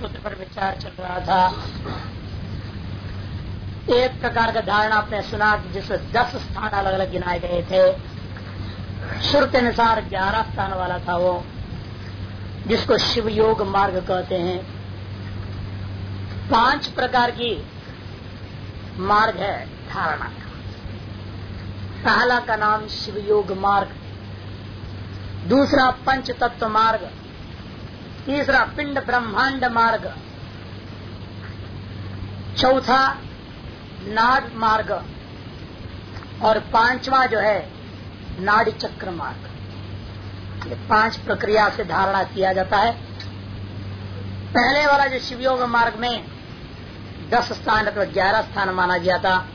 सूत्र पर विचार चल रहा था। एक प्रकार का धारणा आपने सुना कि जिसमें दस स्थान अलग अलग गिनाए गए थे श्रुति अनुसार ग्यारह स्थान वाला था वो, जिसको शिव योग मार्ग कहते हैं। पाँच प्रकार की मार्ग है धारणा। पहला का नाम शिव योग मार्ग, दूसरा पंच तत्व मार्ग तीसरा पिंड ब्रह्मांड मार्ग। चौथा नाद मार्ग। और पांचवा जो है, नाड़ी चक्र मार्ग। ये पाँच प्रक्रिया से धारणा किया जाता है। पहले वाला जो शिवयोग मार्ग में दस स्थान अथवा तो ग्यारह स्थान माना गया था,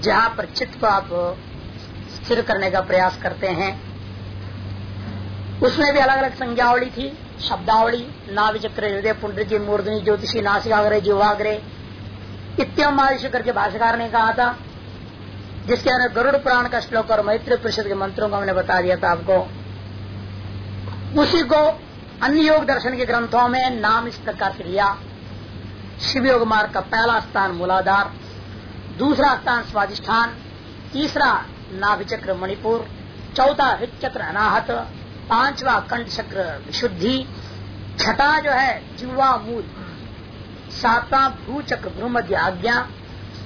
जहाँ पर चित्त को आप स्थिर करने का प्रयास करते हैं। उसमें भी अलग अलग संज्ञावली थी। शब्दावली, नाविचक्र हृदय पुंड की मूर्धनी ज्योतिषी, नासिकाग्रह जीवाग्रह इतम आयुष करके भाषाकार ने कहा था, जिसके अंदर गरुड़ पुराण का श्लोक और मैत्री परिषद के मंत्रों को हमने बता दिया था आपको। उसी को अन्य योग दर्शन के ग्रंथों में नाम इस प्रकार से लिया। शिव योग मार्ग का पहला स्थान मूलाधार, दूसरा स्थान स्वादिष्ठान तीसरा नाभिचक्र मणिपुर, चौथा हित चक्र अनाहत पांचवा कंठ चक्र विशुद्धि छठा जो है जुवा मूल, सातवां भू चक्र भ्रूमध्य आज्ञा,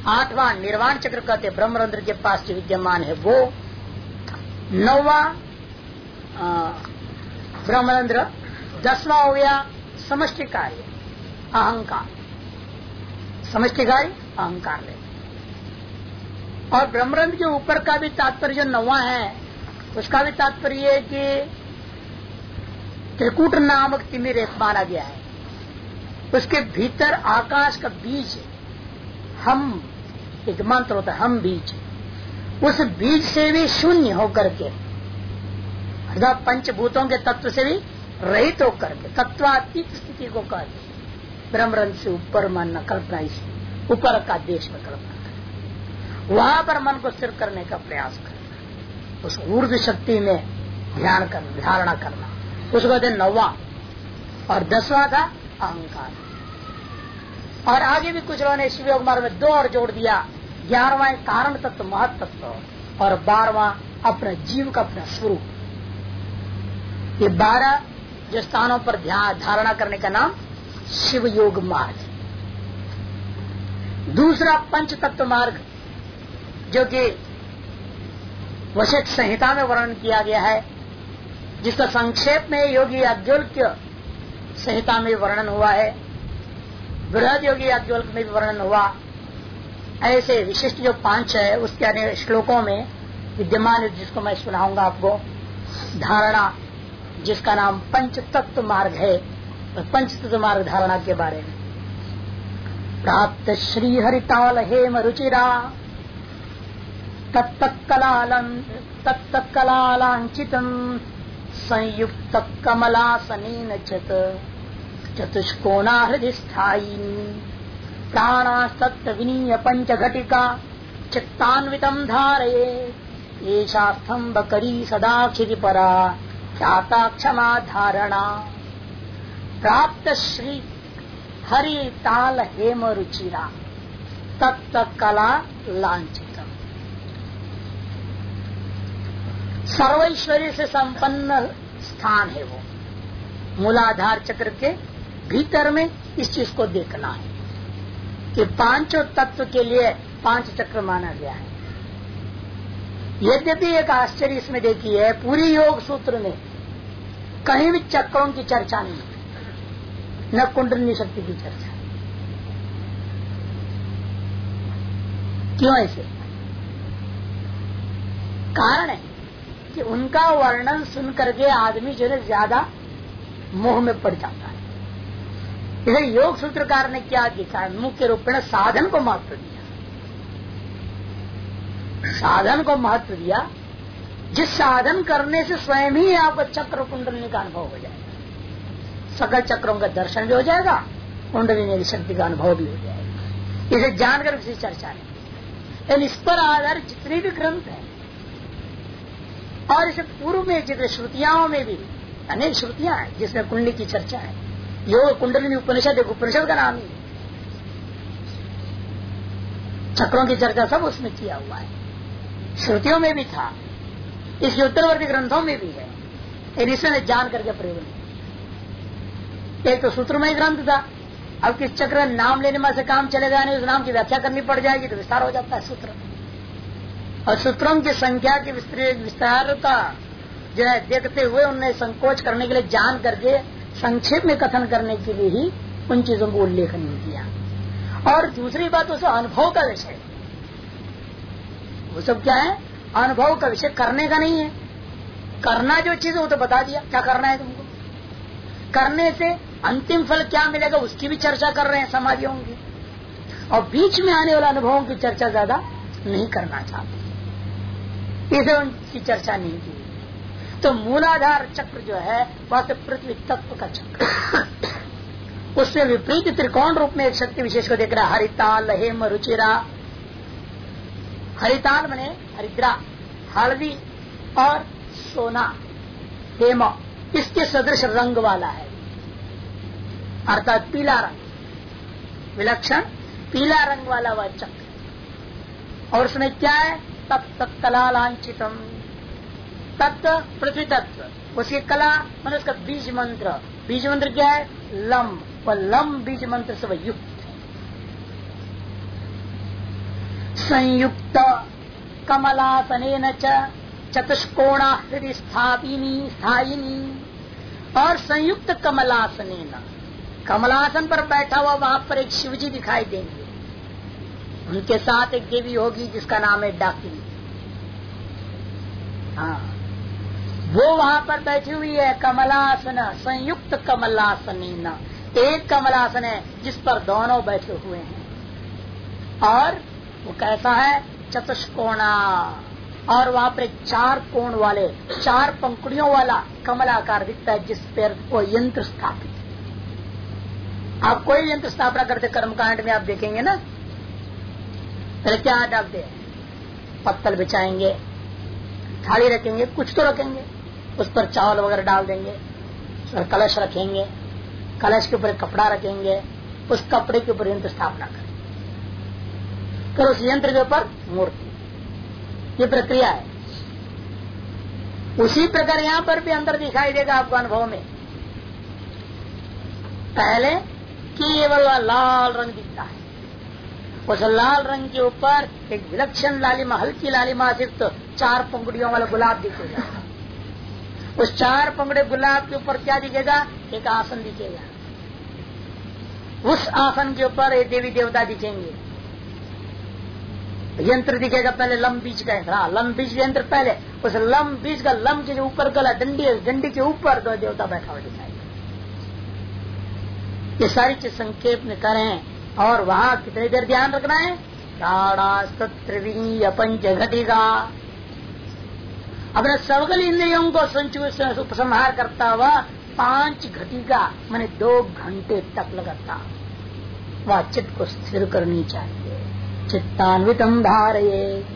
आठवां निर्वाण चक्र कहते ब्रह्मरंध्र के पास जो विद्यमान है वो, नौवा ब्रह्मरंध्र दसवां हो गया समष्टि कार्य, अहंकार। समष्टि कार्य, अहंकार ले और ब्रह्मरंध्र के ऊपर का भी तात्पर्य जो नवा है, उसका भी तात्पर्य है कि त्रिकूट नामक तिमिर एक माना गया है। उसके भीतर आकाश का बीज हम, एक मंत्र होता है, हम बीज। उस बीज से भी शून्य होकर के, अर्थात पंचभूतों के तत्व से भी रहित होकर के, तत्वातीत स्थिति को कहते ब्रह्मरंध से ऊपर मन कल्पना इस ऊपर का देश में कल्पना कर वहाँ पर मन को स्थिर करने का प्रयास करना उस ऊर्ज शक्ति में ध्यान करना, धारणा करना। उसको कहते नौवा। और दसवा था अहंकार। और आगे भी कुछ लोगों ने शिव मार्ग में दो और जोड़ दिया। ग्यारहवा कारण तत्व महत तत्व और बारहवा अपना जीव का अपना स्वरूप। ये बारह जो स्थानों पर ध्यान धारणा करने का नाम शिव योग मार्ग। दूसरा पंच तत्व मार्ग, जो कि वशिष्ठ संहिता में वर्णन किया गया है। जिसका संक्षेप में योगी अज्ञोल्क्य संहिता में वर्णन हुआ है, बृहद योगी अज्ञोल्क में भी वर्णन हुआ। ऐसे विशिष्ट जो पाँच है, उसके अन्य श्लोकों में विद्यमान जिसको मैं सुनाऊँगा आपको। धारणा, जिसका नाम पंच तत्व मार्ग है तो पंच तत्व मार्ग धारणा के बारे में। प्राप्त श्री हरिताल हेम रुचिरा तत्त कलालांचित संयुक्त कमलासन चत। चतुष्कोणा हृदय स्थायी प्राणास्तत्व विनीय पंच घटिका चित्तान्वित धारये। ऐसा स्तंभ करी सदा क्षितिपरा ख्याता क्षमा धारणा प्राप्त श्री हरि ताल हेम रुचिरा तत्व कला लांछित सर्वैश्वर्य से संपन्न स्थान है वो। मूलाधार चक्र के भीतर में इस चीज़ को देखना है कि पाँचों तत्व के लिए पाँच चक्र माना गया है। यद्यपि एक आश्चर्य इसमें देखिए पूरी योग सूत्र में कहीं भी चक्रों की चर्चा नहीं न कुंडली शक्ति की चर्चा क्यों ऐसे? कारण है। कि उनका वर्णन सुन करके आदमी जो है ज़्यादा मोह में पड़ जाता है। इसे योग सूत्रकार ने क्या दिखा मुख्य रूप में साधन को महत्व दिया। साधन को महत्व दिया, जिस साधन करने से स्वयं ही आपको चक्र कुंडली का अनुभव हो जाएगा। सकल चक्रों का दर्शन भी हो जाएगा कुंडली शक्ति का अनुभव भी हो जाएगा। इसे जानकर किसी चर्चा नहीं लेकिन इस पर आधारित जितने भी ग्रंथ है और इसे पूर्व में जितने श्रुतियाओं में भी, अनेक श्रुतियाँ हैं, जिसमें कुंडली की चर्चा है। योग कुंडली उपनिषद, एक उपनिषद का नाम ही चक्रों की चर्चा सब उसमें किया हुआ है। श्रुतियों में भी था, इसके उत्तरवर्ती ग्रंथों में भी है। इसमें जान करके प्रयोग नहीं एक तो सूत्रमय ग्रंथ था। अब किस चक्र नाम लेने में से काम चलेगा नहीं उस नाम की व्याख्या करनी पड़ जाएगी तो विस्तार हो जाता है सूत्र। और सूत्रों की संख्या के विस्तार का जो है देखते हुए उन्हें संकोच करने के लिए जान करके संक्षेप में कथन करने के लिए ही उन चीज़ों को उल्लेख नहीं किया। और दूसरी बात, उस अनुभव का विषय। वो सब क्या है? अनुभव का विषय करने का नहीं है। करना जो चीज़ है वो तो बता दिया। क्या करना है तुमको? करने से अंतिम फल क्या मिलेगा उसकी भी चर्चा कर रहे हैं समाधियों की। और बीच में आने वाले अनुभवों की चर्चा ज़्यादा नहीं करना चाहते। इसे उनकी चर्चा नहीं की। तो मूलाधार चक्र जो है, वह तो पृथ्वी तत्व का चक्र उसमें विपरीत त्रिकोण रूप में एक शक्ति विशेष को देख रहा हरिताल, हेम, रुचिरा। हरिताल बने हरिद्रा, हल्दी और सोना, हेम। इसके सदृश रंग वाला है। अर्थात पीला रंग। विलक्षण, पीला रंग वाला वह चक्र। और उसमें क्या है? तत्त कला तत्व पृथ्वी तत्व उसकी कला मान उसका बीज मंत्र। बीज मंत्र क्या है? लम। व लम बीज मंत्र से वह युक्त संयुक्त कमलासन चतुष्कोणा स्थापिनी, स्थायिनी। और संयुक्त कमलासन कमलासन पर बैठा हुआ वहाँ पर एक शिवजी दिखाई देंगे। उनके साथ एक देवी होगी जिसका नाम है डाकिनी। हाँ। वो वहाँ पर बैठी हुई है, कमलासन, संयुक्त कमलासन एक कमलासन है जिस पर दोनों बैठे हुए हैं। और वो कैसा है? चतुष्कोणा। और वहाँ पर चार कोण वाले, चार पंखुड़ियों वाला कमलाकार दिखता है जिस पर वो यंत्र स्थापित आप कोई यंत्र स्थापना करते कर्मकांड में आप देखेंगे ना पहले क्या डालते हैं पत्तल बिछाएँगे, थाली रखेंगे, कुछ तो रखेंगे। उस पर चावल वगैरह डाल देंगे, उस पर कलश रखेंगे, कलश के ऊपर कपड़ा रखेंगे, उस कपड़े के ऊपर यंत्र स्थापना करें। फिर उस यंत्र के ऊपर मूर्ति। ये प्रक्रिया है। उसी प्रकार यहाँ पर भी अंदर दिखाई देगा आपको अनुभव में। पहले केवल लाल रंग दिखता है। उस लाल रंग के ऊपर एक विलक्षण लालिमा, हल्की लालिमा सिर्फ़ चार पंगड़ियों वाला गुलाब दिखेगा। उस चार पंगड़े गुलाब के ऊपर क्या दिखेगा? एक आसन दिखेगा। उस आसन के ऊपर एक देवी देवता दिखेंगे। यंत्र दिखेगा पहले लम बीज का यंत्र। हाँ लम बीज यंत्र पहले। उस लम बीज का लम के ऊपर गला, डंडी डंडी के ऊपर दो देवता बैठा हुआ दिखाएगा ये सारी चीज़ संक्षेप में करें और वहाँ कितनी देर ध्यान रखना है? पंच घटिका अपने सवगल इंद्रियों को उपसंहार करता हुआ पाँच घटिका, मैंने दो घंटे तक लगाता। वह चित्त को स्थिर करनी चाहिए। चित्तान्वित धारये।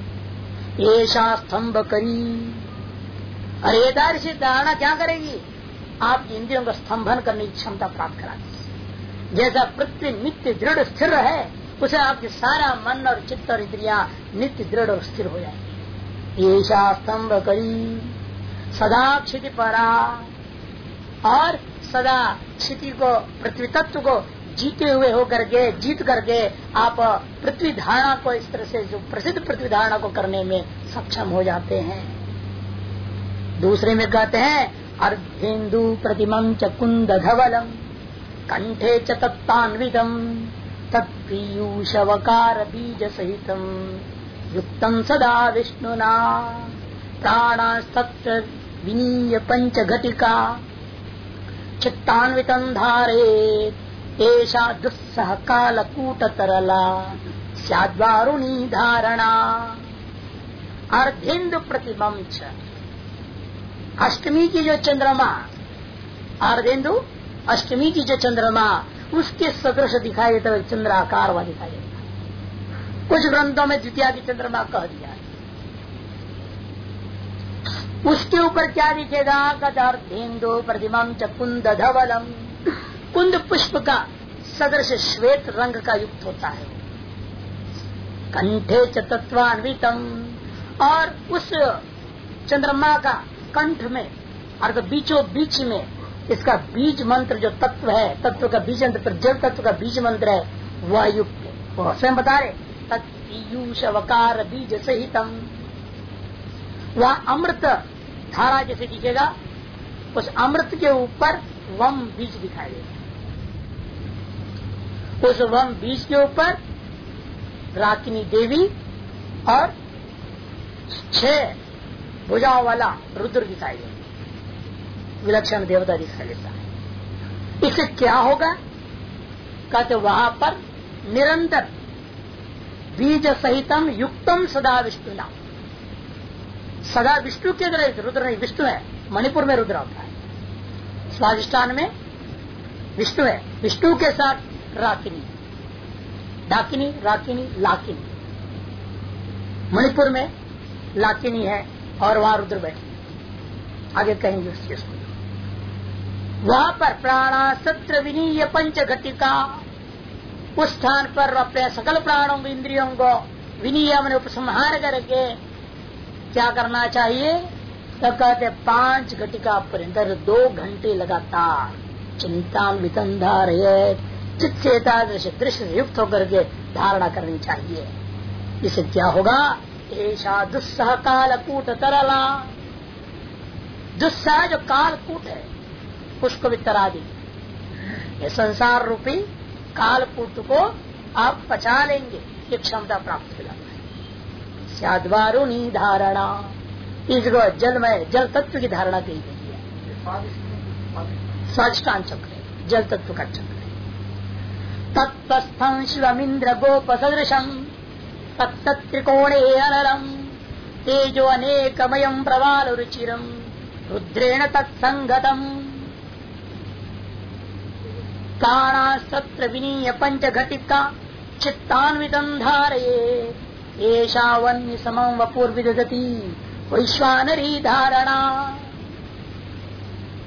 ऐसा स्तंभ करी। अरे से धारणा क्या करेगी? आप इंद्रियों का स्तंभन करने की क्षमता प्राप्त कराती। जैसा पृथ्वी नित्य दृढ़ स्थिर है, उसे आपके सारा मन और चित्त और इंद्रिया नित्य दृढ़ और स्थिर हो जाएगी। ऐसा स्तंभ करी सदा क्षिति परा। और सदा क्षिति को, पृथ्वी तत्व को जीते हुए हो करके जीत करके आप पृथ्वी धारणा को इस तरह से, जो प्रसिद्ध पृथ्वी धारणा को करने में सक्षम हो जाते हैं। दूसरे में कहते हैं, अर्धेन्दु प्रतिमं च कुंद धवलम। कंठे च तत्तान्वितम तत्पीयूषवकार बीज सहित युक्तम सदा विष्णुना प्राणास्तत्र विनीय पंच घटिका चित्तान्वितम धारेत ऐसा दुस्सह कालकूट तरला सद्वारुणी धारणा। अर्धेन्दु प्रतिबंध अष्टमी की जो चंद्रमा, अर्धेन्दु अष्टमी की जो चंद्रमा, उसके सदृश दिखाई देता चंद्राकार हुआ दिखाई देता कुछ ग्रंथों में द्वितीय की चंद्रमा कह दिया उसके ऊपर क्या दिखेगा कदर्धेन्दु प्रतिमा चकुंद धवलम कुंद पुष्प का सदृश श्वेत रंग का युक्त होता है। कंठे चतत्वान्वितम और उस चंद्रमा का कंठ में और बीचों बीच में इसका बीज मंत्र जो तत्व है, तत्व का बीज मंत्र जल तत्व का बीज मंत्र है, वह युक्त स्वयं बता रहे तत्यूषवकार बीज सहितम। वह अमृत धारा जैसे दिखेगा, उस अमृत के ऊपर वम बीज दिखाई देगा। उस वम बीज के ऊपर राकिनी देवी और छह भुजाओं वाला रुद्र दिखाई देगा। विलक्षण देवता दिखाई देता है। इससे क्या होगा? कहते वहाँ पर निरंतर बीज सहितम युक्तम सदा विष्णु नाम सदा विष्णु के अंदर रुद्र नहीं, विष्णु है, मणिपुर में रुद्र होता है। स्वादिष्ठान में विष्णु है, विष्णु के साथ राकिनी, डाकिनी, राकिनी, लाकिनी। मणिपुर में लाकिनी है और वहाँ रुद्र बैठे। आगे कहेंगे उस चीज़ को वहाँ पर प्राणा सत्र विनीय पंच घटिका उस स्थान पर अपने सकल प्राणों को, इंद्रियों को विनीय मैंने उपसंहार करके क्या करना चाहिए? तो कहते पाँच घटिका पर दो घंटे लगातार चिंता वितंधार चित्ता दृश्य से युक्त होकर के धारणा करनी चाहिए। इसे क्या होगा? ऐसा दुस्सह काल कूट तरला जो काल कूट है उसको भी तरा दी। ये संसार रूपी काल कूट को आप पचा लेंगे, ये क्षमता प्राप्त हो जाता है। साधवारुणी धारणा। इसको जल में, जल तत्व की धारणा की गई है। स्वादिष्टान चक्र जल तत्व का चक्र तत्वस्थं शिवमिन्द्र गोप सदृशम तत्त्रिकोणे अनरम् तेजो अनेकमयम् प्रवाल रुचिरम्। रुद्रेण तत्सङ्गतम् प्राणास्तत्र विनीय पञ्चघटिका चित्तान्वितम् धारये। एषा वन्य समम् वपुर्विदधति वैश्वानरी धारणा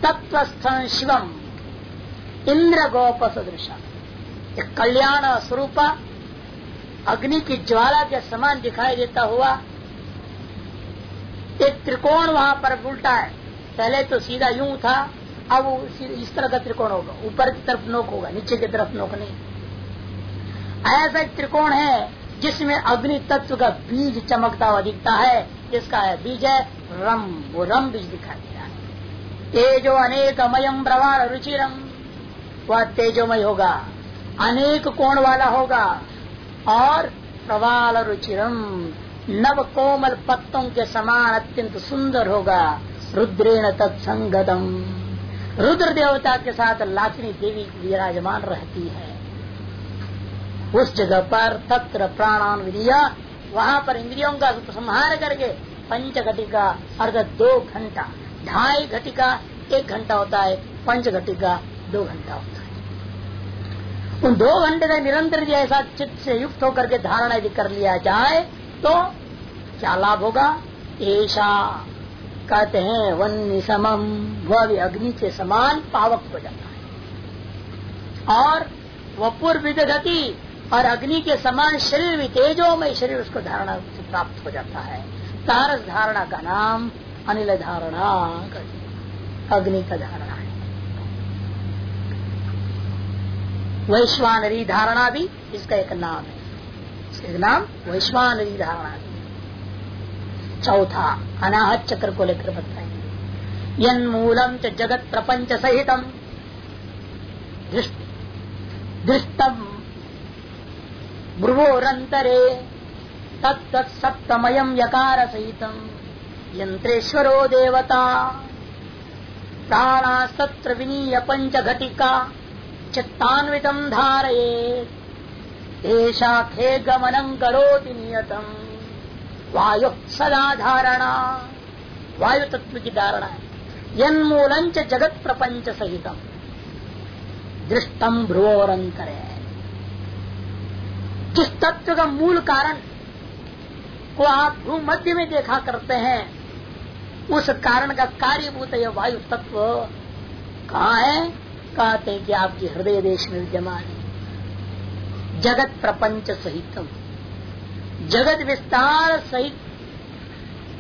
तत्वस्थं शिवम् इंद्र गोप सदृश कल्याण स्वरूप अग्नि की ज्वाला के समान दिखाई देता हुआ, एक त्रिकोण वहाँ पर उल्टा है। पहले तो सीधा यूँ था, अब इस तरह का त्रिकोण होगा। ऊपर की तरफ़ नोक होगा, नीचे की तरफ़ नोक नहीं। ऐसा त्रिकोण है, जिसमें अग्नि तत्व का बीज चमकता हुआ दिखता है। जिसका है, बीज है रम वो रम बीज दिखाई दे रहा है। तेजो अनेकमयम प्रवाह रुचिरम वह तेजोमय होगा, अनेक कोण वाला होगा, और प्रवाल रुचिरम नव कोमल पत्तों के समान अत्यंत सुंदर होगा। रुद्रेण तत्संगतम रुद्र देवता के साथ लाखनी देवी विराजमान रहती है। उस जगह पर तत्र प्राणान विधिया वहाँ पर इंद्रियों का संहार करके पंच घटिका अर्थात दो घंटा, ढाई घटिका, एक घंटा होता है पंच घटिका दो घंटा होता है। उन दो घंटे का निरंतर यदि ऐसा चित्त से युक्त होकर के धारणा यदि कर लिया जाए तो क्या लाभ होगा? ऐसा कहते हैं वन समम वह भी अग्नि के समान पावक हो जाता है। और वह वपुर विदगति और अग्नि के समान शरीर भी तेजो में शरीर, उसको धारणा से प्राप्त हो जाता है। तारस धारणा का नाम, अनिल धारणा अग्नि का धारणा है। वैश्वानरी धारणा भी, इसका एक नाम है। इसका नाम वैश्वानरी धारणा चौथा अनाहत चक्र को लेकर बताएँगे। यन च जगत प्रपंच सहितम। दृष्टम भ्रुवोरंतरे तत्सप्तमयम यकार सहितम। यंत्रेश्वरो देवता। प्राणा सत्र विनीय पंच घटिका चित्तान्वितम धारये खे गमनम करोति नियतम। वायु सदा धारणा। वायु तत्व की धारणा है। यन्मूलं जगत प्रपंच सहितम। दृष्टम भ्रुवोरंतर है जिस तत्व का मूल कारण को आप भूमध्य में देखा करते हैं, उस कारण का कार्यभूत यह वायु तत्व कहा है? कहते हैं कि आपकी हृदय देश में विद्यमान है। जगत प्रपंच सहितम। जगत विस्तार सहित,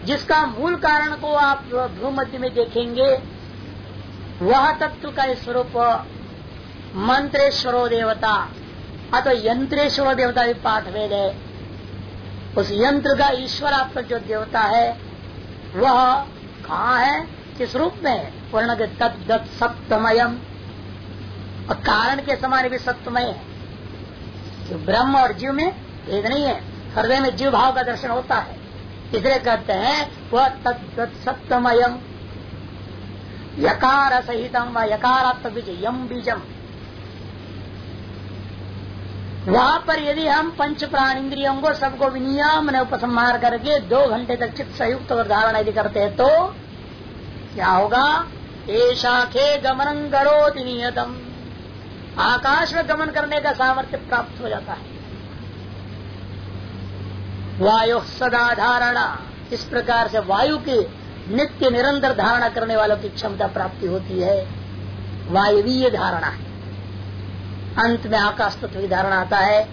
जिसका मूल कारण को आप भूमध्य में देखेंगे, वह तत्व का स्वरूप मंत्रेश्वरो देवता, अथवा यंत्रेश्वर देवता भी पाठ वेद है। उस यंत्र का ईश्वर आपका जो देवता है, वह कहा है? किस रूप में वर्ण तत्त सप्तमयम। और कारण के समान भी सत्यमय है। जो ब्रह्म और जीव में भेद नहीं है। हृदय में जीव भाव का दर्शन होता है। इसलिए कहते हैं? वह तत्त यकार सहितम व यकारात्मक बीज यम बीजम। वहाँ पर यदि हम पंच प्राण इंद्रियों को सबको विनियम ने उपसंहार करके दो घंटे तक चित्त संयुक्त और धारणा यदि करते हैं तो क्या होगा? शाखे गमन करो नियतम। आकाश में गमन करने का सामर्थ्य प्राप्त हो जाता है। वायु सदा धारणा। इस प्रकार से वायु की नित्य निरंतर धारणा करने वालों की क्षमता प्राप्ति होती है। वायवीय धारणा। अंत में आकाश तत्व की धारणा आता है।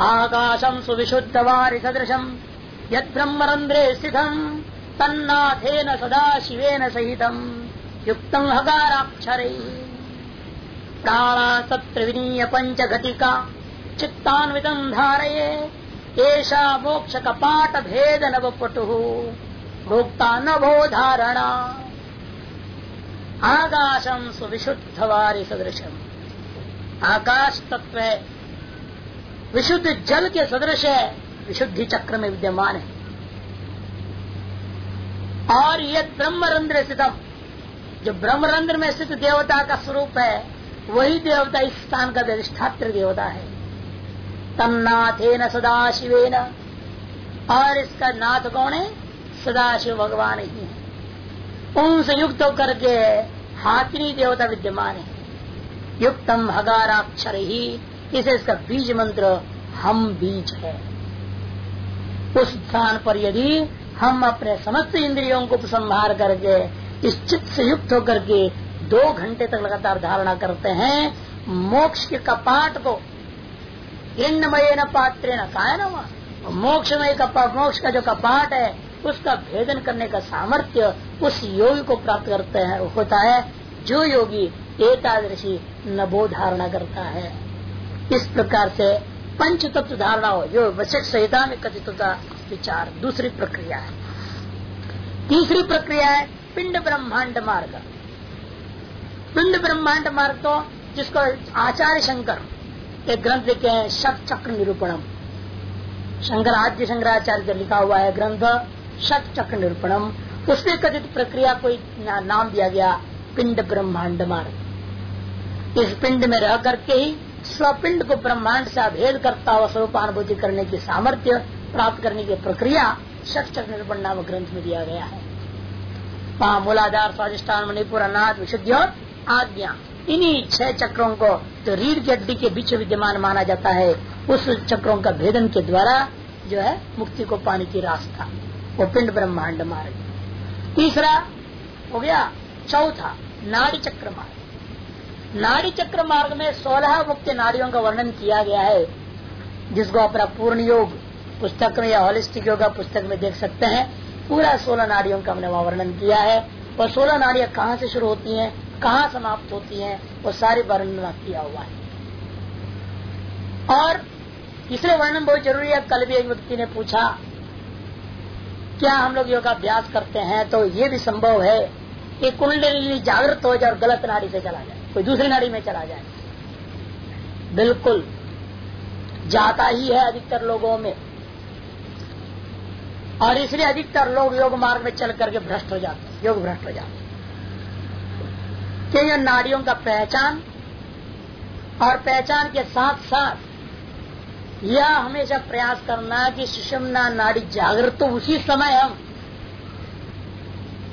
आकाशम सुविशुद्ध वारि सदृशम यद ब्रह्मरंध्रे स्थितम तन्नाथेन सदा शिवेन सहितम युक्त हगाराक्षर। प्राणा तत्र विनीय पंच घटिका चित्तान्वित धारये। ऐसा मोक्ष कपाट भेद नव पटु भोक्ता नभो धारणा। आकाशम सुविशुद्ध वारि सदृशम आकाश तत्व विशुद्ध जल के सदृश है विशुद्धि चक्र में विद्यमान। है और यह ब्रह्मरंध्र स्थितम। जो ब्रह्मरंध्र में स्थित देवता का स्वरूप है, वही देवता इस स्थान का अधिष्ठात्र देवता है। तन्नाथे न सदा शिवे न और इसका नाथ कौन है? सदाशिव भगवान ही है। उनसे युक्त होकर के हाथनी देवता विद्यमान है। युक्तम हगाराक्षर ही। इसे इसका बीज मंत्र हम बीज है। उस स्थान पर यदि हम अपने समस्त इंद्रियों को संभार करके इस चित्त से युक्त होकर के दो घंटे तक लगातार धारणा करते हैं, मोक्ष के कपाट को इंडमय न पात्र न कहा है ना मोक्षमय का मोक्ष का जो कपाट है, उसका भेदन करने का सामर्थ्य उस योगी को प्राप्त करते हैं, होता है। जो योगी एकादशी नभो धारणा करता है। इस प्रकार से पंच तत्व धारणा हो जो वशिष्ठ संहिता में कथित होता विचार, दूसरी प्रक्रिया है। तीसरी प्रक्रिया है पिंड ब्रह्मांड मार्ग। पिंड ब्रह्मांड मार्ग तो जिसको आचार्य शंकर एक ग्रंथ लिखे हैं शक चक्र निरूपणम। शंकर आद्य शंकराचार्य लिखा हुआ है ग्रंथ शक चक्र निरूपणम। उसमें कथित प्रक्रिया को नाम दिया गया पिंड ब्रह्मांड मार्ग। इस पिंड में रह करके ही स्वपिंड को ब्रह्मांड से अभेद करता हुआ स्वरूपानुभूति करने की सामर्थ्य प्राप्त करने की प्रक्रिया शत चक्र निरूपण नाम ग्रंथ में दिया गया है। मूलाधार स्वादिष्ठान मणिपुर, अनाथ, विशुद्धि और आज्ञा इन्हीं छह चक्रों को जो रीढ़ की अड्डी के बीच विद्यमान माना जाता है। उस चक्रों का भेदन के द्वारा जो है, मुक्ति को पाने की रास्ता। वो पिंड ब्रह्मांड मार्ग। तीसरा हो गया, चौथा, नाड़ी चक्र मार्ग। नाड़ी चक्र मार्ग में सोलह मुक्त नाड़ियों का वर्णन किया गया है। जिसको अपना पूर्ण योग पुस्तक में या होलिस्टिक योगा पुस्तक में देख सकते हैं। पूरा सोलह नाड़ियों का हमने वहाँ वर्णन किया है। और सोलह नाड़ियाँ कहाँ से शुरू होती हैं? कहाँ समाप्त होती है, वो सारी वर्णन किया हुआ है। और तीसरे वर्णन बहुत ज़रूरी है, कल भी एक व्यक्ति ने पूछा, क्या हम लोग योगाभ्यास करते हैं? तो ये भी संभव है कि कुंडली जागृत हो जाए और गलत नाड़ी से चला जाए, कोई दूसरी नाड़ी में चला जाए। बिल्कुल, जाता ही है अधिकतर लोगों में। और इसलिए अधिकतर लोग योग मार्ग में चल करके भ्रष्ट हो जाते योग भ्रष्ट हो जाते क्योंकि नाड़ियों का पहचान और पहचान के साथ साथ यह हमेशा प्रयास करना कि सुषमना नाड़ी जागृत तो उसी समय हम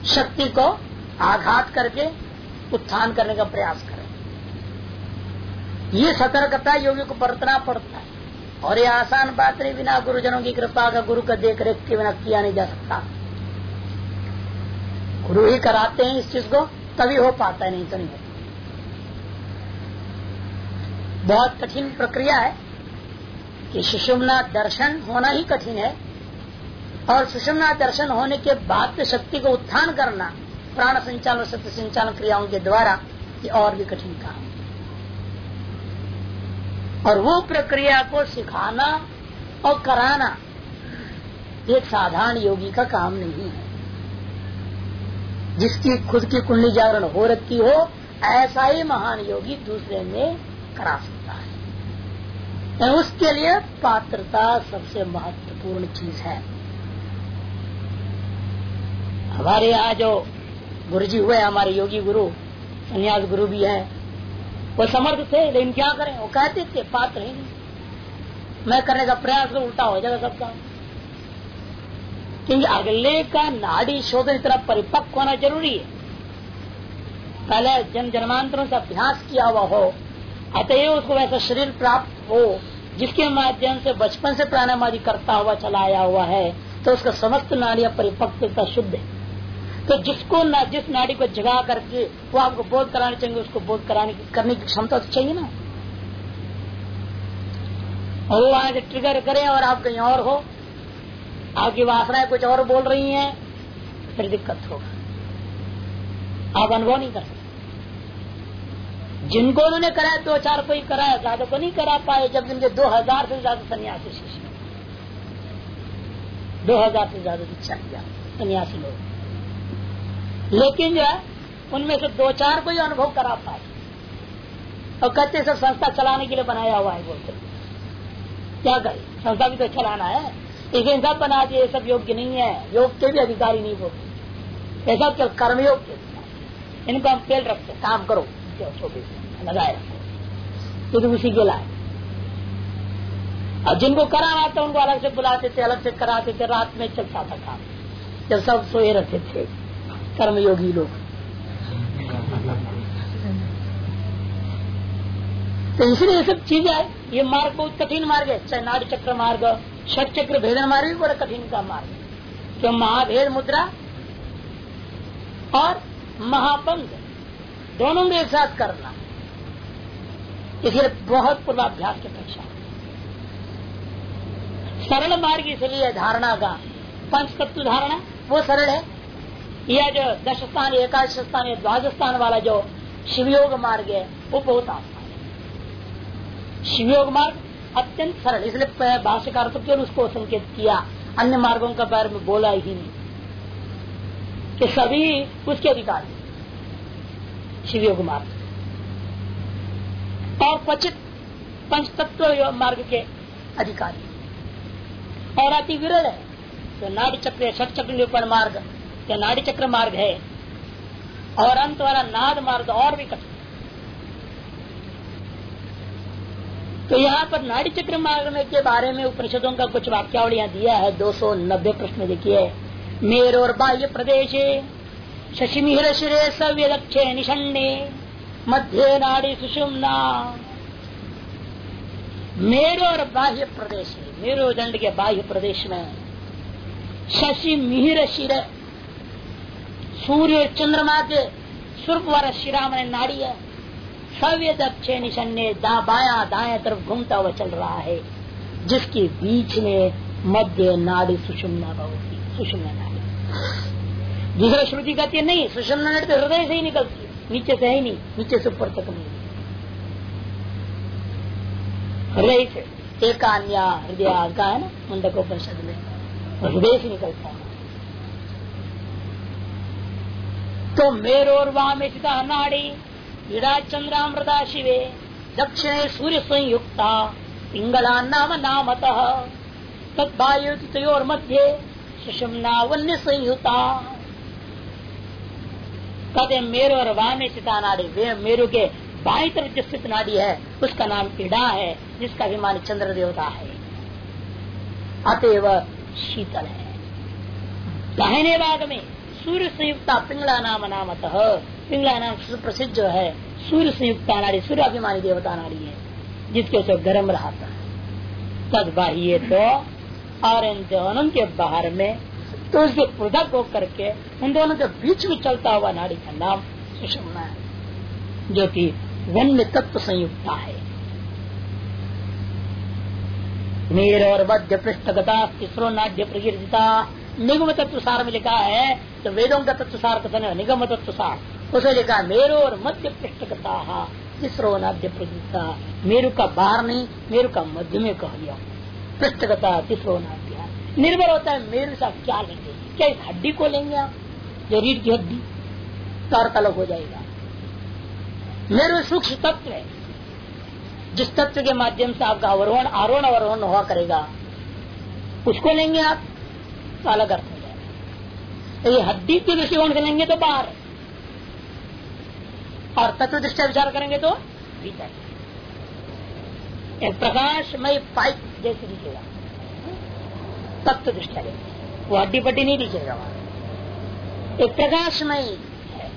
शक्ति को आघात करके उत्थान करने का प्रयास करें। ये सतर्कता योगी को बरतना पड़ता है। और ये आसान बात नहीं, बिना गुरुजनों की कृपा का, गुरु का देख रेख के बिना किया नहीं जा सकता। गुरु ही कराते हैं इस चीज़ को। तभी हो पाता है, नहीं तो नहीं बहुत कठिन प्रक्रिया है कि सुषुम्ना दर्शन होना ही कठिन है और सुषुम्ना दर्शन होने के बाद शक्ति को उत्थान करना, प्राण संचालन, सत्य संचालन क्रियाओं के द्वारा ये और भी कठिन काम और वो प्रक्रिया को सिखाना और कराना, एक साधारण योगी का काम नहीं है। जिसकी खुद की कुंडली जागरण हो रखी हो, ऐसा ही महान योगी दूसरे में करा सकता है। तो उसके लिए पात्रता सबसे महत्वपूर्ण चीज़ है। हमारे यहाँ जो गुरु जी हुए, हमारे योगी गुरु, संन्यास गुरु भी है, वो समर्थ थे, लेकिन क्या करें? वो कहते थे, पात्र ही नहीं। मैं करने का प्रयास उल्टा हो जाएगा सबका। क्योंकि अगले का नाड़ी शोधन इतना परिपक्व होना ज़रूरी है। पहले जन जन्मांतरों से अभ्यास किया हुआ हो, अतएव उसको वैसा शरीर प्राप्त हो, जिसके माध्यम से बचपन से आदि करता हुआ चला आया हुआ है तो उसका समस्त नाड़िया परिपक्वता शुद्ध है। तो जिसको ना, जिस नाड़ी को जगा करके वो आपको बोध कराने चाहिए, उसको बोध कराने की, करने की क्षमता तो चाहिए ना। और वो वहाँ से ट्रिगर करे और आप कहीं और हो आपकी वासनाएँ कुछ और बोल रही हैं, फिर दिक्कत होगा। आप अनुभव नहीं कर सकते। जिनको उन्होंने कराया, दो चार कोई कराया, ज़्यादा को नहीं करा पाए, जब जिनके दो हज़ार से ज़्यादा सन्यासी शिष्य दो हज़ार से ज़्यादा दीक्षा किया सन्यासी लोग। लेकिन जो है, उनमें से दो चार को ही अनुभव करा पाए। और कहते सब संस्था चलाने के लिए बनाया हुआ है, बोलते क्या करे? संस्था भी तो चलाना है। इसे सब बना दिए सब योग्य नहीं है। योग के भी अधिकारी नहीं बोलते ऐसा क्या कर्मयोग के इनको हम पेल रखते काम करो। लगाए रखो तो उसी के लाए और जिनको कराना था, उनको अलग से बुलाते थे, अलग से कराते थे। रात में चलता था काम। जब सब सोए रहते थे, कर्मयोगी लोग। तो इसलिए ये सब चीज़ें है। ये मार्ग बहुत कठिन मार्ग है। चाहे नाड़ चक्र मार्ग षट चक्र भेदन मार्ग भी बड़ा कठिन का मार्ग क्यों महाभेद मुद्रा और महापंग दोनों में एक साथ करना। इसलिए बहुत पूर्वाभ्यास की अपेक्षा। सरल मार्ग इसलिए धारणा का। पंच तत्व धारणा, वो सरल है। यह जो दश स्थान एकादश स्थान या द्वादश स्थान वाला जो शिवयोग मार्ग है, वो बहुत आसान शिवयोग मार्ग अत्यंत सरल। इसलिए भाष्यकार तो केवल उसको संकेत किया। अन्य मार्गों का बारे में बोला ही नहीं। कि सभी उसके अधिकारी शिवयोग मार्ग और क्वचित पंच तत्व मार्ग के अधिकारी और अति विरल है। तो नाड़ी चक्र षट चक्र निरूपण मार्ग या नाड़ी चक्र मार्ग है। और अंत वाला नाद मार्ग और भी कठिन। तो यहाँ पर नाड़ी चक्र मार्ग में के बारे में उपनिषदों का कुछ वाक्यावलियाँ दिया है 290 प्रश्न देखिए। मेर और बाह्य प्रदेश, शशिमिहिर शिरे सव्यदक्षे निषण्णे, मध्य नाड़ी सुषुम्ना। मेरो और बाह्य प्रदेश, मेरो दंड के बाह्य प्रदेश में शशि मिहिर शिर, सूर्य चंद्रमा के सुर्प वाला शिरा में नाड़ी है। सव्य दक्षे निशन्य दा बाया दाया तरफ़ घूमता हुआ चल रहा है, जिसके बीच में मध्य नाड़ी सुषुम्ना होती सुषुम्ना नाड़ी। दूसरा श्रुति कहती है, नहीं, सुषुम्ना नाड़ी तो हृदय से ही निकलती है, नीचे से ही नहीं, नीचे से ऊपर तक नहीं हृदय से, एक हृदय का है ना, मुंडक उपनिषद में हृदय से निकलता है। तो स्थिता नाड़ी इड़ा चंद्रामृता शिवे। दक्षिणे सूर्य संयुक्ता पिंगला नाम नामत। तत्वायुतोर मध्य सुषमना वन्य संयुता कहते मेरु और वामे स्थिता नाड़ी, वे मेरु के बाई तरफ़ जो स्थित नाड़ी है, उसका नाम इड़ा है, जिसका अभिमान चंद्र देवता है। अतएव शीतल है। दाहिने भाग में सूर्य संयुक्ता पिंगला नाम नामत पिंगला नाम प्रसिद्ध जो है, सूर्य संयुक्ता नारी सूर्य अभिमानी देवता नारी है, जिसके उसे गर्म रहता है। तद बाह्य तो और इन दोनों के बाहर में तो उसके पृथक होकर के उन दोनों के बीच में चलता हुआ नाड़ी का नाम सुषमना है, जो कि वन्य तत्व संयुक्ता है। नीर और मध्य पृष्ठगता तीसरो नाट्य प्रकीर्तिता, निगम तत्व सार में लिखा है तो वेदों का तत्व सार कथन है निगम तत्व सार उसे लिखा, मेरु और मध्य पृष्ठगता तीसरो नाट्य प्रकीर्तिता मेरु का बाहर नहीं, मेरु का मध्य में कह दिया। तीसरो नाट्य निर्भर होता है मेरु से क्या लेंगे? क्या इस हड्डी को लेंगे आप? जो रीढ़ की हड्डी? तो अलग हो जाएगा। मेरु सूक्ष्म तत्व है। जिस तत्व के माध्यम से आपका अवरोहण, आरोहण अवरोहण हुआ करेगा, उसको लेंगे आप। तो अलग अर्थ हो जाएगा। ये हड्डी के से लेंगे तो बाहर और तत्व दृष्टि विचार करेंगे तो भीतर एक प्रकाशमय पाइप जैसे दिखेगा। तत्व दृष्टि वो हड्डी पट्टी नहीं दिखेगा वहाँ। एक प्रकाशमय है।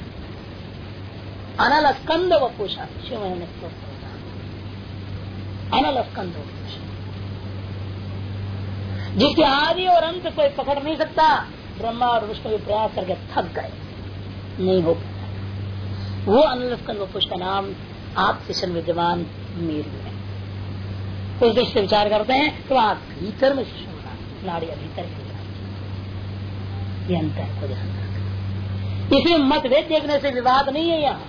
अनल स्कंद व पूछा, शिव ने अनल स्कंद जिसके आदि और अंत कोई पकड़ नहीं सकता, ब्रह्मा और विष्णु भी प्रयास करके थक गए। नहीं हो पाया वो अनल स्कंद पुष्प का नाम आप किशन विद्यमान मेरु है। उस दृष्टि विचार करते हैं तो आप भीतर में सुषमा नाड़िया भीतर ये अंतर को ध्यान इसमें मतभेद देखने से विवाद नहीं है यहाँ।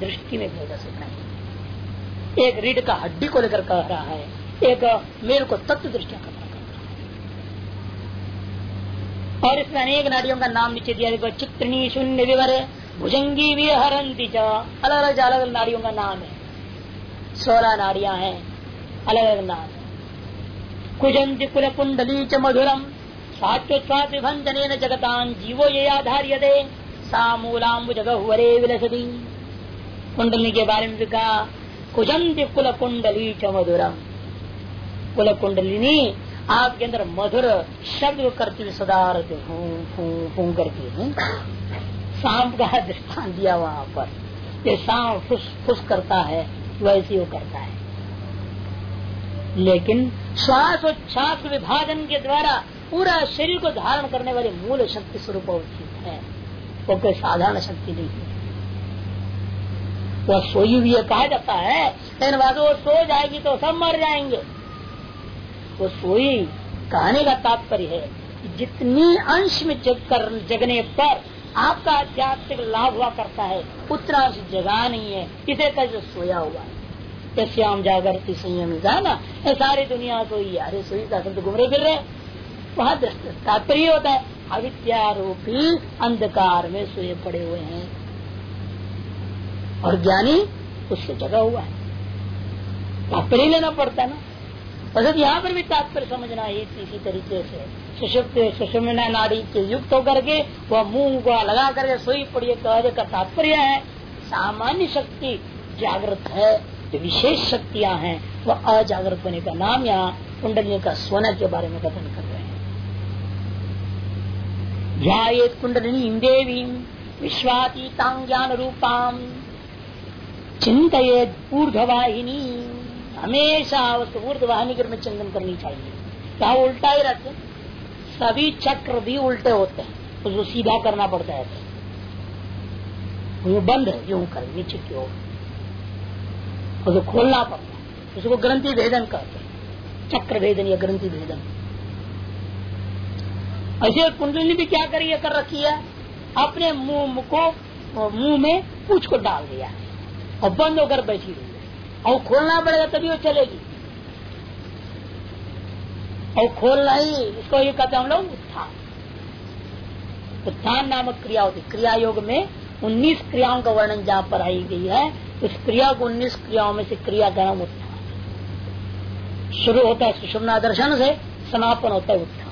दृष्टि में भेद नहीं। एक रीढ़ का हड्डी को लेकर कह रहा है, एक मेरे को तत्व दृष्टिया कर रहा है और इसमें अनेक नाड़ियों का नाम नीचे दिया देखो चित्रनी शून्य, विवर भुजंगी भी हरंती अलग अलग अलग नाड़ियों का नाम है। सोलह नाड़ियाँ हैं। अलग अलग नाम कुजंती कुल कुंडली च मधुरम। सात्वात विभंजन जगतान जीवो ये आधार्य दे सामूलाम्बु जगह विलसती। कुंडली के बारे में कहा, कुजंती कुल कुंडली च मधुरम। कुल कुंडलिनी आपके अंदर मधुर शब्द करती हुई सदा हूँ करती है। सांप का दृष्टान दिया वहाँ पर। ये सांप फुस फुस करता है, वैसे वो करता है। लेकिन श्वास और विभाजन के द्वारा पूरा शरीर को धारण करने वाली मूल शक्ति स्वरूप है। वो कोई साधारण शक्ति नहीं है। वह सोई हुई कहा जाता है, लेकिन बाद वो सो जाएगी तो सब मर जाएँगे। वो सोई, कहने का तात्पर्य है जितनी अंश में जग कर, जगने पर आपका आध्यात्मिक लाभ हुआ करता है। उतना अंश जगा नहीं है। इसे कैसे सोया हुआ है? श्याम जागृति संयम जाना। ये सारी दुनिया सोई अरे सोई का तो घूम रहे फिर रहे। वहाँ तात्पर्य होता है, अविद्यारूपी अंधकार में सोए पड़े हुए हैं। और ज्ञानी उससे जगा हुआ है। तात्पर्य लेना पड़ता है ना। बस यहाँ पर भी तात्पर्य समझना है इसी तरीके से सुषुप्त सुषुमना नाड़ी के युक्त होकर के, वह मुँह को लगा करके सोई पड़ी कहने का तात्पर्य है, सामान्य शक्ति जागृत है, जो विशेष शक्तियाँ हैं, वह अजागृत होने का नाम यहाँ कुंडली का सोना के बारे में कथन कर रहे हैं। ध्यात कुंडलिनी देवी विश्वातीतांग ज्ञान रूपाम चिंतित ऊर्धवाहिनी हमेशा उसको ऊर्धवाहिनी में चिंतन करनी चाहिए। क्या उल्टा ही रहते सभी चक्र भी उल्टे होते हैं। उसको सीधा करना पड़ता है। वो बंद है, यूँ कर, नीचे की ओर। उसको खोलना पड़ता है। उसको ग्रंथि भेदन करते चक्र भेदन या ग्रंथि भेदन। ऐसे कुंडली भी क्या करिए कर रखी है? अपने मुँह को, मुँह में पूछ को डाल दिया और बंद होकर बैठी रही और खोलना पड़ेगा तभी वो चलेगी। और खोलना ही, इसको ये कहते हैं हम लोग उत्थान। उत्थान नामक क्रिया होती क्रिया योग में 19 क्रियाओं का वर्णन जहाँ पर आई गई है, उस क्रिया को 19 क्रियाओं में से क्रिया का नाम उत्थान। शुरू होता है सुषमना दर्शन से, समापन होता है उत्थान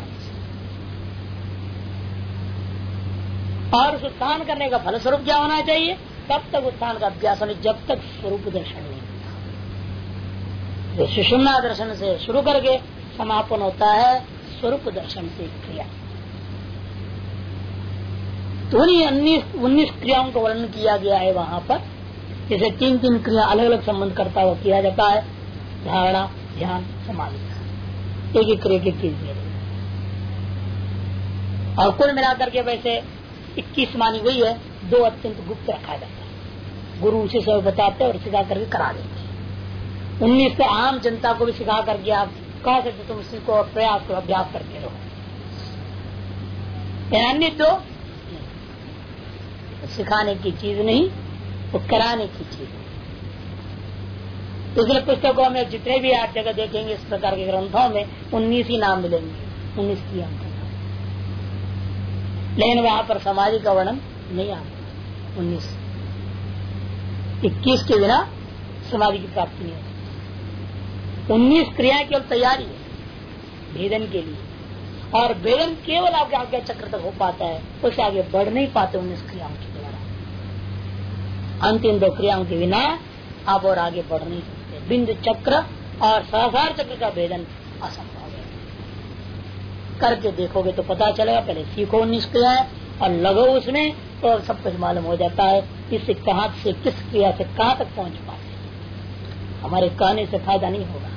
और उस उत्थान करने का फल स्वरूप क्या होना चाहिए? तब तक उत्थान का अभ्यास होने जब तक स्वरूप दर्शन नहीं सुषुम्ना दर्शन से शुरू करके समापन होता है स्वरूप दर्शन से क्रिया। तो उन्नीस क्रियाओं का वर्णन किया गया है वहाँ पर। जैसे तीन तीन क्रिया अलग अलग संबंध करता हुआ किया जाता है। धारणा, ध्यान, समाधि। एक एक क्रिया की चीज़ और कुल मिलाकर के वैसे इक्कीस मानी गई है। दो अत्यंत गुप्त रखा जाता है। गुरु उसे सब बताते और सिखा करके करा देते उन्नीस तो आम जनता को भी सिखा करके आप कह सकते तुम उसी को प्रयास को अभ्यास करते रहो। अन्य तो सिखाने की चीज़ नहीं, वो तो कराने की चीज़ इसलिए पुस्तकों में जितने भी आप जगह देखेंगे, इस प्रकार के ग्रंथों में उन्नीस ही नाम मिलेंगे, उन्नीस की अंक लेकिन वहाँ पर समाधि का वर्णन नहीं आता उन्नीस। इक्कीस के बिना समाधि की प्राप्ति नहीं होती। उन्नीस क्रिया केवल तैयारी है, भेदन के लिए। और भेदन केवल आपके आज्ञा चक्र तक हो पाता है उससे आगे बढ़ नहीं पाते उन्नीस क्रियाओं के द्वारा। अंतिम दो क्रियाओं के बिना आप और आगे बढ़ नहीं सकते। बिंदु चक्र और सहसार चक्र का भेदन असंभव है। करके देखोगे तो पता चलेगा, पहले सीखो उन्नीस क्रियाएँ और लगो उसमें तो सब कुछ मालूम हो जाता है, इससे कहा से, किस क्रिया से कहाँ तक पहुँच पाते हमारे कहने से फ़ायदा नहीं होगा।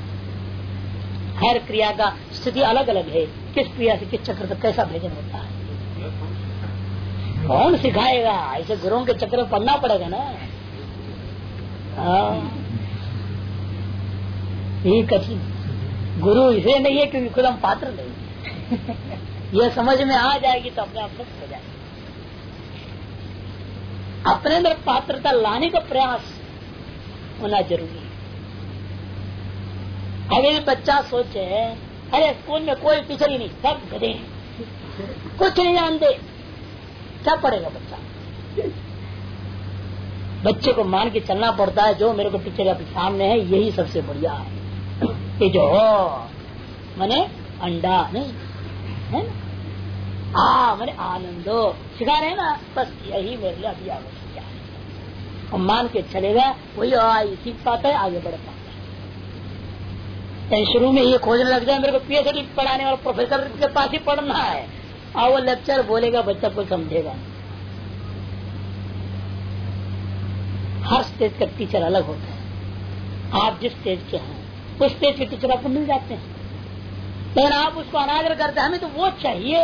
हर क्रिया का स्थिति अलग अलग है। किस क्रिया से किस चक्र तक कैसा भेजन होता है? कौन सिखाएगा? ऐसे गुरुओं के चक्र में पढ़ना पड़ेगा ना। हाँ। ये कठिन गुरु इसे नहीं है क्योंकि खुद हम पात्र नहीं यह समझ में आ जाएगी तो अपने आप मुक्त हो जाएगी। अपने अंदर पात्रता लाने का प्रयास होना ज़रूरी अगर बच्चा सोचे, अरे स्कूल में कोई टीचर ही नहीं, सब गधे कुछ नहीं जानते। क्या पढ़ेगा बच्चा? बच्चे को मान के चलना पड़ता है, जो मेरे को टीचर अपने सामने है, यही सबसे बढ़िया है। ये जो, मैंने अंडा, नहीं, है ना? आ, मैंने आनंदो, सिखा रहे ना? बस यही मेरे लिए अभी आवश्यक है। मान के चलेगा, वही सीख पाता है, आगे बढ़ पाता शुरू में ये खोजने लग जाए, मेरे को पीएचडी पढ़ाने वाला प्रोफेसर के पास ही पढ़ना है। और वो लेक्चर बोलेगा, बच्चा को समझेगा हर स्टेज का टीचर अलग होता है। आप जिस स्टेज के हैं, उस स्टेज के टीचर आपको मिल जाते हैं। लेकिन आप उसको अनादर करते हमें तो वो चाहिए।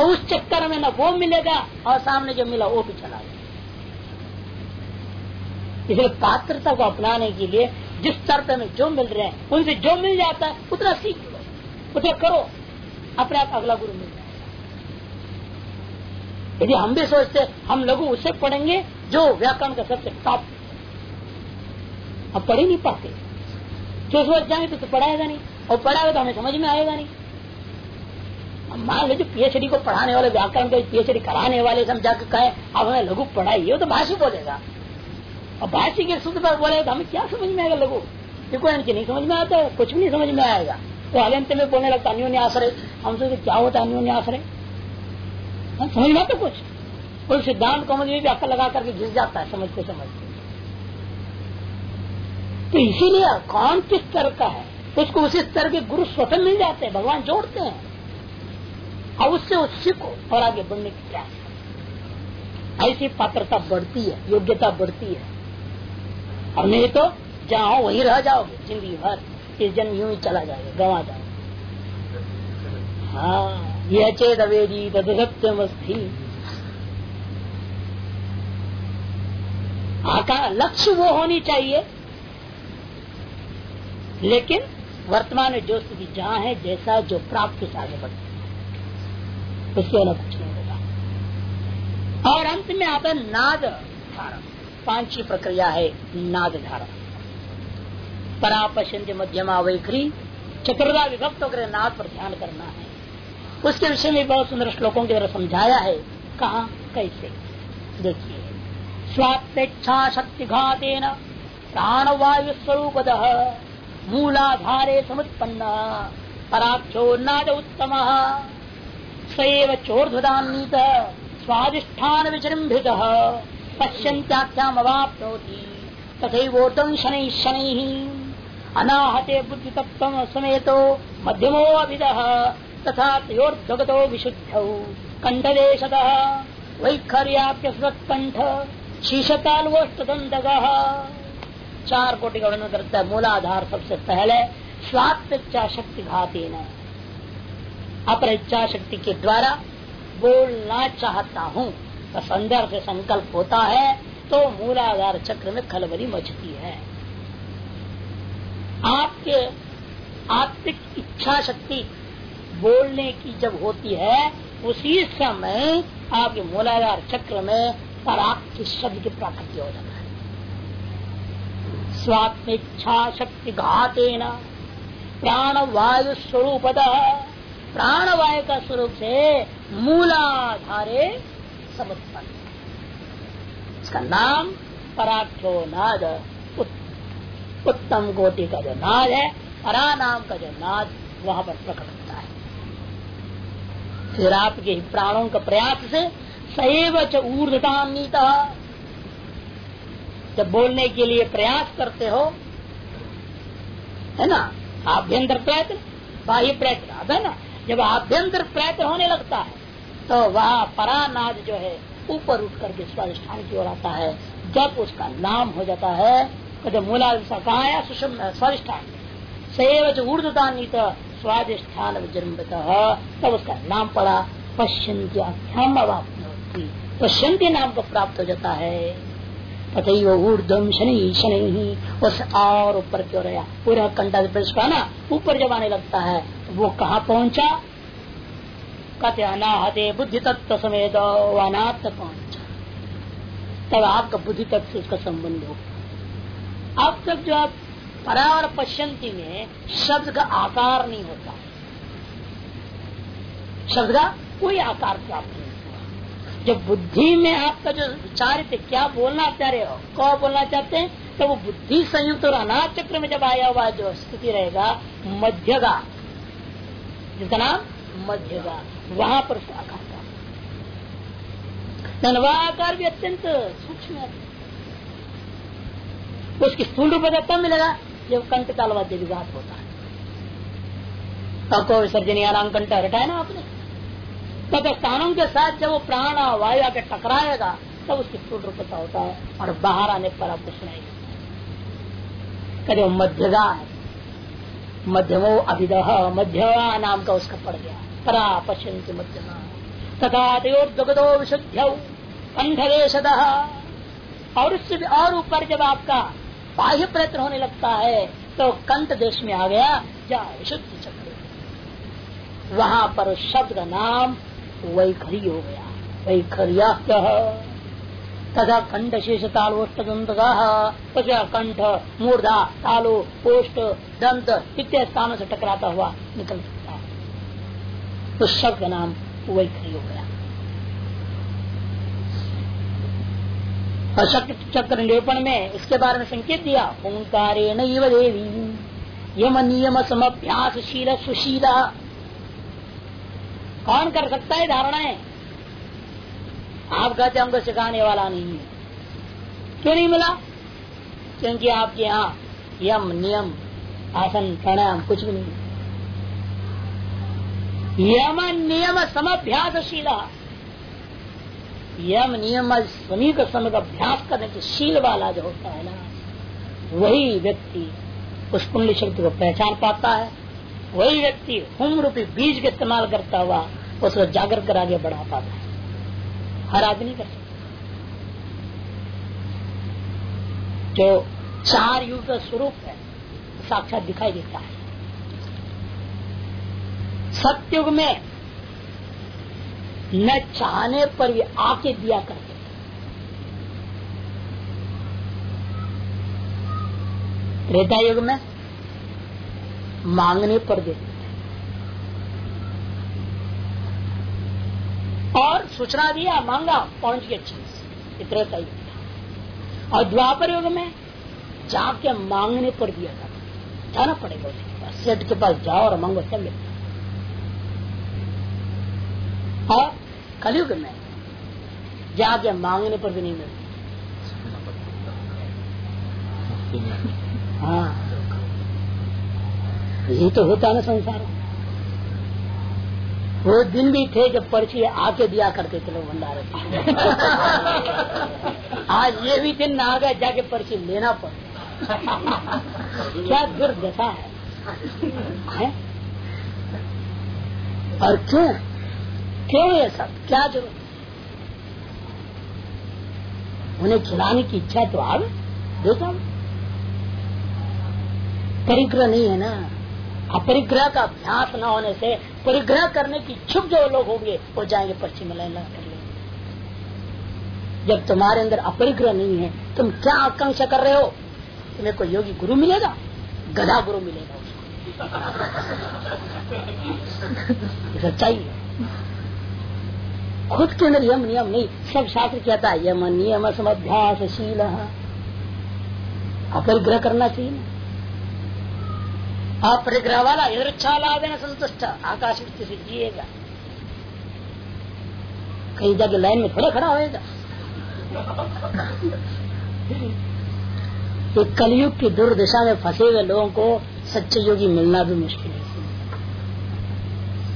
और उस चक्कर में ना वो मिलेगा, और सामने जो मिला वो भी चला इसलिए पात्रता को अपनाने के लिए जिस स्तर में जो मिल रहे हैं, उनसे जो मिल जाता है, उतना सीख लो। उतना करो। अपने आप अगला गुरु मिल जाए यदि हम भी सोचते हम लघु उससे पढ़ेंगे, जो व्याकरण का सबसे टॉप अब पढ़ ही नहीं पाते। जो सोच जाएँगे तो तो पढ़ाएगा नहीं। और पढ़ाएगा तो हमें समझ में आएगा नहीं। मान लीजिए पीएचडी को पढ़ाने वाले, व्याकरण को पीएचडी कराने वाले, समझा के कहे, अब हमें लघु पढ़ाई तो भाषी बोलेगा। और भाषी के शुद्ध पर बोले तो हमें क्या समझ में आएगा लघु कोई नहीं समझ में आता है कुछ भी नहीं समझ में आएगा। तो अलियंत में बोलने लगता अन्योन्य आश्रय। हम सोचते क्या होता है अन्योन्य आश्रय? हाँ, समझ में आता कुछ? कोई सिद्धांत को मुझे अक्ल लगा करके घिस जाता है समझते समझते। तो इसीलिए कौन किस स्तर का है? उसको उसी स्तर के गुरु स्वतः मिल जाते हैं भगवान जोड़ते हैं। और उससे उस सीखो और आगे बढ़ने की प्रयास ऐसी पात्रता बढ़ती है योग्यता बढ़ती है। और नहीं तो जहाँ हो वहीं रह जाओगे, ज़िंदगी भर। इस जन्म यूँ ही चला जाएगा, गवा जाओगे हाँ यह चेत अवेदी तदसत्यम आकार लक्ष्य वो होनी चाहिए। लेकिन वर्तमान में जो स्थिति जहाँ है, जैसा जो प्राप्त से आगे बढ़ते उसके अलग कुछ नहीं होगा। और अंत में आता नाद धारण पांचवी प्रक्रिया है नाद धारा परापश्यंत मध्यमा वैखरी चतुर्दा विभक्त होकर नाद पर ध्यान करना है। उसके विषय में बहुत सुंदर श्लोकों के द्वारा समझाया है। कहा? कैसे? देखिए। स्वापेक्षा शक्ति घातेन प्राणवायु स्वरूप मूलाधारे समुत्पन्न, पराक्षो नाद उत्तम सैव चोर्ध्वदान्वित स्वादिष्ठान विजृंभित पश्यंत्याख्याम अवाप्नोति तथैवोतम शनै शनै। अनाहते बुद्धि तत्व समेतो मध्यमो अभिद तथा तयोर्धगतो विशुद्ध। कंठदेशत वैखर्याप्य कंठ शीशतालवोष्टदंतग चार कोटि का वर्णन करता है मूलाधार सबसे पहले स्वात्म इच्छा शक्ति घाती न अपर इच्छा शक्ति के द्वारा बोलना चाहता हूँ। का संदर्भ से संकल्प होता है तो मूलाधार चक्र में खलबली मचती है। आपके आत्मिक इच्छा शक्ति बोलने की जब होती है, उसी समय आपके मूलाधार चक्र में पराग शब्द की प्राकृति हो जाता है। स्वात्मिच्छा शक्ति घातेना प्राण वायु स्वरूप प्राण वायु का स्वरूप से मूलाधारे समुत्पन्न इसका नाम पराख्यो नाद उत्तम कोटि का जो नाद है, परा नाम का जो नाद वहाँ पर प्रकट होता है। फिर आपके प्राणों का प्रयास से सैव च ऊर्धतान्विता जब बोलने के लिए प्रयास करते हो, है ना? आभ्यंतर प्रयत्न, बाह्य प्रयत्न अब है ना, जब आभ्यंतर प्रयत्न होने लगता है तो वह परानाद जो है, ऊपर उठ करके स्वाधिष्ठान की ओर आता है। जब उसका नाम हो जाता है तो जब मूला कहा है स्वाधिष्ठान सैव ऊर्धतान्वित स्वाधिष्ठान विजृंबित तब उसका नाम पड़ा पश्चिम अवाप्ति पश्चिंती नाम को प्राप्त हो जाता है। तथई ऊर्धम शनि शनि ही उस और ऊपर क्यों रहा पूरा कंटा ना? ऊपर जब आने लगता है तो वो कहा पहुँचा? कहते अनाहते बुद्धि तत्व समेत अनाथ पहुँचा तब आपका बुद्धि तत्व से उसका संबंध हो अब तक जो आप परा और पश्चंती में शब्द का आकार नहीं होता। शब्द का कोई आकार प्राप्त नहीं जब बुद्धि में आपका जो विचारित क्या बोलना चाह रहे हो कौ बोलना चाहते हैं तो वो बुद्धि संयुक्त और अनाथ चक्र में जब आया हुआ जो स्थिति रहेगा, मध्यगा। जिसका नाम मध्यगा। वहाँ पर आकार भी अत्यंत सूक्ष्म उसकी स्थूल रूप तब मिलेगा जब कंठ कालवाद्य विघात होता है। आपको विसर्जन आराम कंठ हटाए ना आपने। तब स्थानों के साथ जब वो प्राण वायु आके टकराएगा, तब उसकी स्थूल रूपता होता है और बाहर आने पर आपको सुनाई कभी मध्यगा मध्यमो अभिदह मध्यवा नाम का उसका पड़ गया। मध्यमा। तथा दुगदो विशुद्ध और उससे भी और ऊपर जब आपका बाह्य प्रयत्न होने लगता है तो कंठ देश में आ गया जा विशुद्ध चक्र वहाँ पर शब्द का नाम वैखरी हो गया। वैखरिया तथा कंठ शेष तालोष्ट दंत कंठ मूर्धा, तालो पोष्ट दंत इत्यादि स्थानों से टकराता हुआ निकल तो शब्द का नाम वैखरी हो गया। चक्र निरूपण में इसके बारे में संकेत दिया ओंकारे देवी, यम नियम समभ्यासशील सुशीला। कौन कर सकता है धारणाएँ? आप कहते हमको सिखाने वाला नहीं है। क्यों नहीं मिला? क्योंकि आपके यहाँ यम, नियम, आसन, प्राणायाम कुछ भी नहीं। यम नियम समभ्यासशीला यम नियम समीप समय का अभ्यास करने के शील वाला जो होता है ना। वही व्यक्ति उस पुण्य शक्ति को पहचान पाता है। वही व्यक्ति हुम रूपी बीज के इस्तेमाल करता हुआ उसको जागृत कर आगे बढ़ा पाता है। हर आदमी कर सकता जो चार युग का स्वरूप है, साक्षात दिखाई देता है। सत्युग में न चाहने पर भी आके दिया करते त्रेता युग में मांगने पर देते और सूचना दिया मांगा, पहुँच गया चीज़ इतना तय और द्वापर युग में जाके मांगने पर दिया जाता जाना पड़ेगा उसके पास, सेठ के पास जाओ और मांगो सब मिलता और कलयुग में। जाके मांगने पर भी नहीं मिलती। हाँ। यही तो होता है ना संसार वो दिन भी थे जब पर्ची आके दिया करते थे लोग भंडारे। आज ये भी दिन आ गए जाके पर्ची लेना पड़। क्या दुर्दशा है, है? और क्यों? क्यों ये सब? क्या ज़रूरत? उन्हें खिलाने की इच्छा तो आवे देखो। परिग्रह नहीं है ना। अपरिग्रह का अभ्यास न होने से परिग्रह करने की इच्छुक जो लोग होंगे, वो जाएँगे पश्चिम लाइन कर लेंगे जब तुम्हारे अंदर अपरिग्रह नहीं है, तुम क्या आकांक्षा कर रहे हो? तुम्हें कोई योगी गुरु मिलेगा? गधा गुरु मिलेगा उसको। सच्चाई है खुद के अंदर यम नियम नहीं, सब शास्त्र कहता है, यम नियम समभ्यास शील अपरिग्रह करना चाहिए ना। अपरिग्रह वाला इधर अच्छा लाभ है संतुष्ट, आकाश से जिएगा। कहीं जाके लाइन में थोड़ा खड़ा होएगा। कलयुग की दुर्दशा में फंसे हुए लोगों को सच्चे योगी मिलना भी मुश्किल है।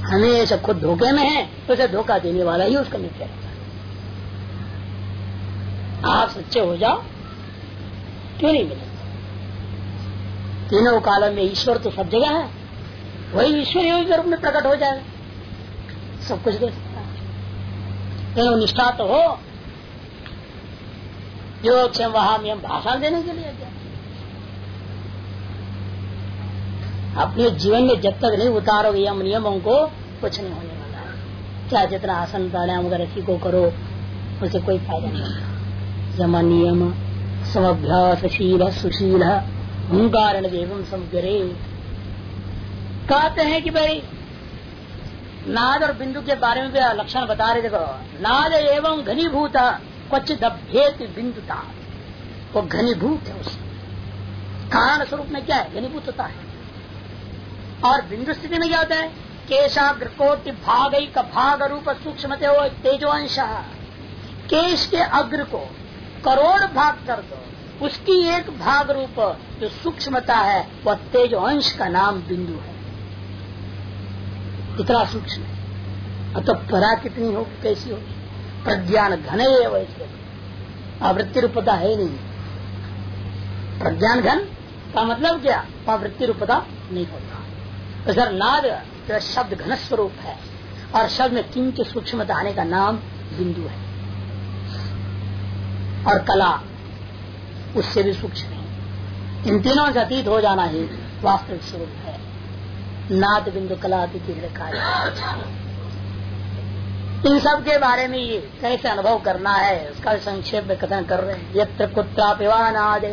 हमेशा खुद धोखे में है तो उसे धोखा देने वाला ही उसका मित्र रहता आप सच्चे हो जाओ, क्यों नहीं मिले? तीनों कालों में ईश्वर तो सब जगह है। वही ईश्वर योगी रूप में प्रकट हो जाए। सब कुछ दे सकता है। निष्ठा तो हो। जो वहाँ में हम भाषण देने के लिए गया। अपने जीवन में जब तक नहीं उतारोगे यम नियमों को, कुछ नहीं होने वाला है। चाहे जितना आसन प्राणायाम वगैरह सीखो करो, उसे कोई फ़ायदा नहीं। यम नियम समभ्यास शील सुशील कारण एवं समग्रे कहते हैं कि भाई, नाद और बिंदु के बारे में भी लक्षण बता रहे देखो, नाद एवं घनीभूत क्वचित अभ्येत बिंदुता। वो घनीभूत है उसमें। कारण स्वरूप में क्या है? घनीभूत होता है। और बिंदु स्थिति में क्या होता है केशाग्र कोटि भाग का भाग रूप सूक्ष्म तेजो अंश केश के अग्र को करोड़ भाग कर दो, उसकी एक भाग रूप जो सूक्ष्मता है, वह तेजो अंश का नाम बिंदु है। इतना सूक्ष्म है। तो परा कितनी होगी कैसी होगी प्रज्ञान घन है वैसे आवृत्ति रूपता है नहीं। प्रज्ञान घन का मतलब क्या? आवृत्ति रूपता नहीं होता। तो सर नाद तो शब्द घन स्वरूप है, और शब्द में किम के सूक्ष्म आने का नाम बिंदु है। और कला, उससे भी सूक्ष्म है। इन तीनों से अतीत हो जाना ही वास्तविक स्वरूप है। नाद, बिंदु, कला अतिथि इन सब के बारे में ये कैसे अनुभव करना है, उसका संक्षेप में कथन कर रहे हैं। यत्र कुत्रा पिवा नाद।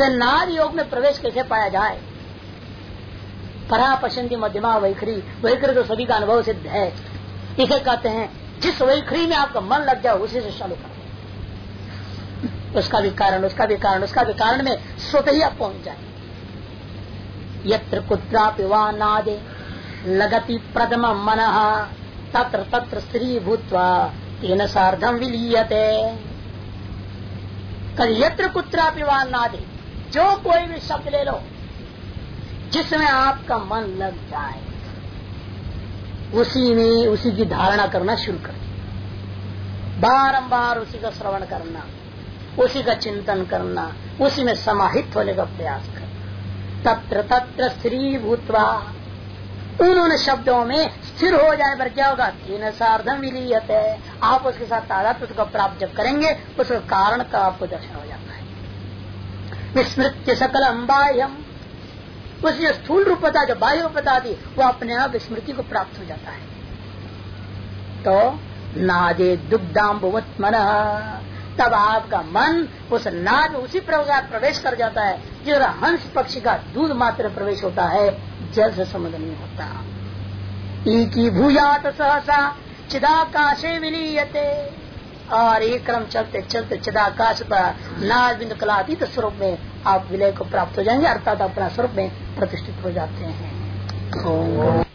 नाद योग में प्रवेश कैसे पाया जाए? परा पसंदी मध्यमा वैखरी। वैखरी तो सभी का अनुभव सिद्ध है। इसे कहते हैं, जिस वैखरी में आपका मन लग जाए, उसी से चालू कर। उसका भी कारण, उसका भी कारण, उसका भी कारण में स्वतः ही आप पहुँच जाए। यत्र कुत्रा पिवा नादे लगति प्रथम मन, तत्र तत्र स्त्री भूतवा तेन सार्धम विलीयते। यत्र कुत्रा पिवा नादे, जो कोई भी शब्द ले लो जिसमें आपका मन लग जाए, उसी में उसी की धारणा करना शुरू कर बारंबार उसी का श्रवण करना, उसी का चिंतन करना, उसी में समाहित होने का प्रयास करना। तत्र तत्र स्त्री भूतवा उन शब्दों में स्थिर हो जाए, पर क्या होगा? तीन सार्धम विलीयत है। आप उसके साथ तादात्म को प्राप्त जब करेंगे, उसका कारण का आपको दर्शन हो जाता है। विस्मृत्य सकल अम्बाह्यम उस जो स्थूल रूपता जो बाह्य रूपता थी वो अपने आप स्मृति को प्राप्त हो जाता है। तो नादे दुग्धाम्बुवत मन तब आपका मन उस नाद उसी प्रकार प्रवेश कर जाता है जो हंस पक्षी का दूध मात्र प्रवेश होता है, जल से संबंध नहीं होता। की भूयात सहसा, चिदाकाशे विलीयते और एक क्रम चलते चलते चिदाकाश पर नाद बिंदु कलातीत स्वरूप में आप विलय को प्राप्त हो जाएँगे, अर्थात अपना स्वरूप में प्रतिष्ठित हो जाते हैं।